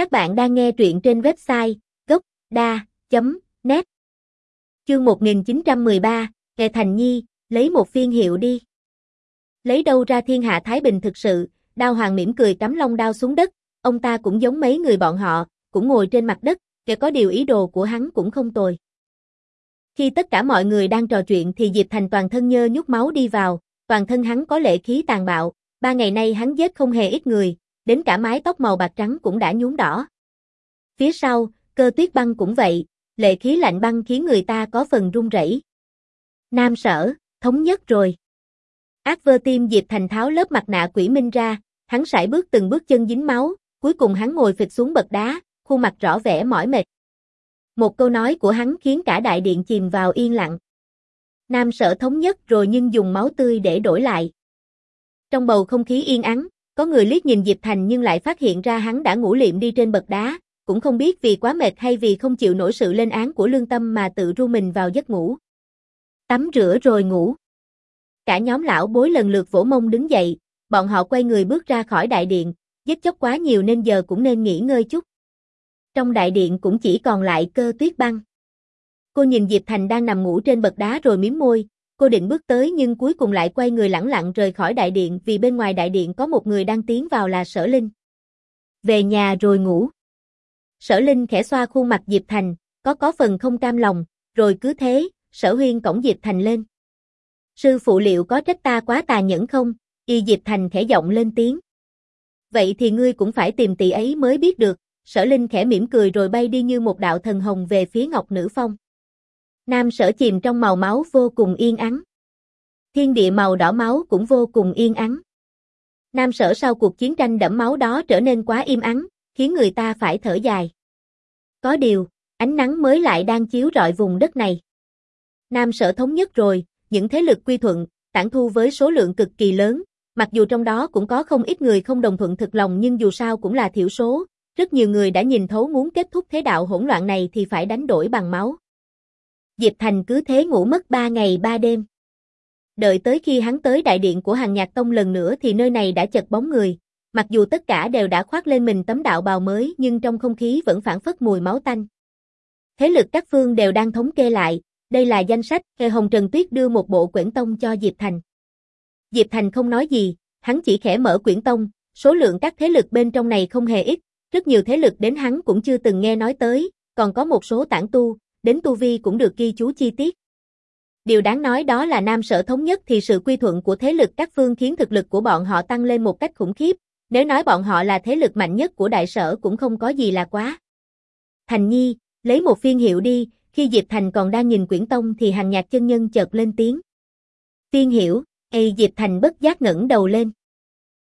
Các bạn đang nghe truyện trên website gốc.da.net Chương 1913, Nghề Thành Nhi, lấy một phiên hiệu đi. Lấy đâu ra thiên hạ Thái Bình thực sự, đao hoàng mỉm cười cắm long đao xuống đất, ông ta cũng giống mấy người bọn họ, cũng ngồi trên mặt đất, kể có điều ý đồ của hắn cũng không tồi. Khi tất cả mọi người đang trò chuyện thì Diệp Thành toàn thân nhơ nhút máu đi vào, toàn thân hắn có lệ khí tàn bạo, ba ngày nay hắn giết không hề ít người, đến cả mái tóc màu bạc trắng cũng đã nhuốm đỏ. Phía sau, cơ tuyết băng cũng vậy, lệ khí lạnh băng khiến người ta có phần run rẩy. Nam sở, thống nhất rồi. Ác vơ tim Diệp Thành tháo lớp mặt nạ quỷ minh ra, hắn sải bước từng bước chân dính máu, cuối cùng hắn ngồi phịch xuống bậc đá, khuôn mặt rõ vẻ mỏi mệt. Một câu nói của hắn khiến cả đại điện chìm vào yên lặng. Nam sở thống nhất rồi nhưng dùng máu tươi để đổi lại. Trong bầu không khí yên ắng, có người liếc nhìn Diệp Thành nhưng lại phát hiện ra hắn đã ngủ liệm đi trên bậc đá, cũng không biết vì quá mệt hay vì không chịu nổi sự lên án của lương tâm mà tự ru mình vào giấc ngủ. Tắm rửa rồi ngủ. Cả nhóm lão bối lần lượt vỗ mông đứng dậy, bọn họ quay người bước ra khỏi đại điện, giết chóc quá nhiều nên giờ cũng nên nghỉ ngơi chút. Trong đại điện cũng chỉ còn lại cơ tuyết băng. Cô nhìn Diệp Thành đang nằm ngủ trên bậc đá rồi miếm môi, cô định bước tới nhưng cuối cùng lại quay người lẳng lặng rời khỏi đại điện vì bên ngoài đại điện có một người đang tiến vào là Sở Linh. Về nhà rồi ngủ. Sở Linh khẽ xoa khuôn mặt Diệp Thành, có có phần không cam lòng, rồi cứ thế, Sở Huyên cổng Diệp Thành lên. Sư phụ liệu có trách ta quá tà nhẫn không? Y Diệp Thành khẽ giọng lên tiếng. Vậy thì ngươi cũng phải tìm tỷ ấy mới biết được, Sở Linh khẽ mỉm cười rồi bay đi như một đạo thần hồng về phía Ngọc Nữ Phong. Nam sở chìm trong màu máu vô cùng yên ắng. Thiên địa màu đỏ máu cũng vô cùng yên ắng. Nam sở sau cuộc chiến tranh đẫm máu đó trở nên quá im ắng, khiến người ta phải thở dài. Có điều, ánh nắng mới lại đang chiếu rọi vùng đất này. Nam sở thống nhất rồi, những thế lực quy thuận, tản thu với số lượng cực kỳ lớn, mặc dù trong đó cũng có không ít người không đồng thuận thực lòng nhưng dù sao cũng là thiểu số, rất nhiều người đã nhìn thấu muốn kết thúc thế đạo hỗn loạn này thì phải đánh đổi bằng máu. Diệp Thành cứ thế ngủ mất ba ngày ba đêm. Đợi tới khi hắn tới đại điện của hàng nhạc tông lần nữa thì nơi này đã chật bóng người, mặc dù tất cả đều đã khoác lên mình tấm đạo bào mới nhưng trong không khí vẫn phản phất mùi máu tanh. Thế lực các phương đều đang thống kê lại, đây là danh sách, Hề Hồng Trần Tuyết đưa một bộ quyển tông cho Diệp Thành. Diệp Thành không nói gì, hắn chỉ khẽ mở quyển tông, số lượng các thế lực bên trong này không hề ít, rất nhiều thế lực đến hắn cũng chưa từng nghe nói tới, còn có một số tản tu, đến tu vi cũng được ghi chú chi tiết. Điều đáng nói đó là Nam Sở thống nhất thì sự quy thuận của thế lực các phương khiến thực lực của bọn họ tăng lên một cách khủng khiếp, nếu nói bọn họ là thế lực mạnh nhất của đại sở cũng không có gì là quá. Thành Nhi, lấy một phiên hiệu đi, khi Diệp Thành còn đang nhìn quyển tông thì hàng nhạc chân nhân chợt lên tiếng. Phiên hiểu, Ê Diệp Thành bất giác ngẩng đầu lên.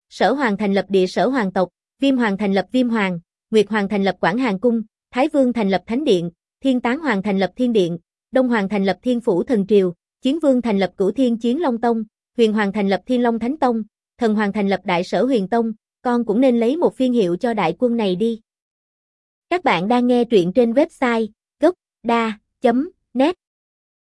Sở Hoàng thành lập địa sở hoàng tộc, Viêm Hoàng thành lập Viêm Hoàng, Nguyệt Hoàng thành lập Quảng Hàng Cung, Thái Vương thành lập Thánh Điện, Thiên Tán Hoàng thành lập Thiên Điện, Đông Hoàng thành lập Thiên Phủ Thần Triều, Chiến Vương thành lập Cửu Thiên Chiến Long Tông, Huyền Hoàng thành lập Thiên Long Thánh Tông, Thần Hoàng thành lập Đại Sở Huyền Tông, con cũng nên lấy một phiên hiệu cho đại quân này đi. Các bạn đang nghe truyện trên website gocda.net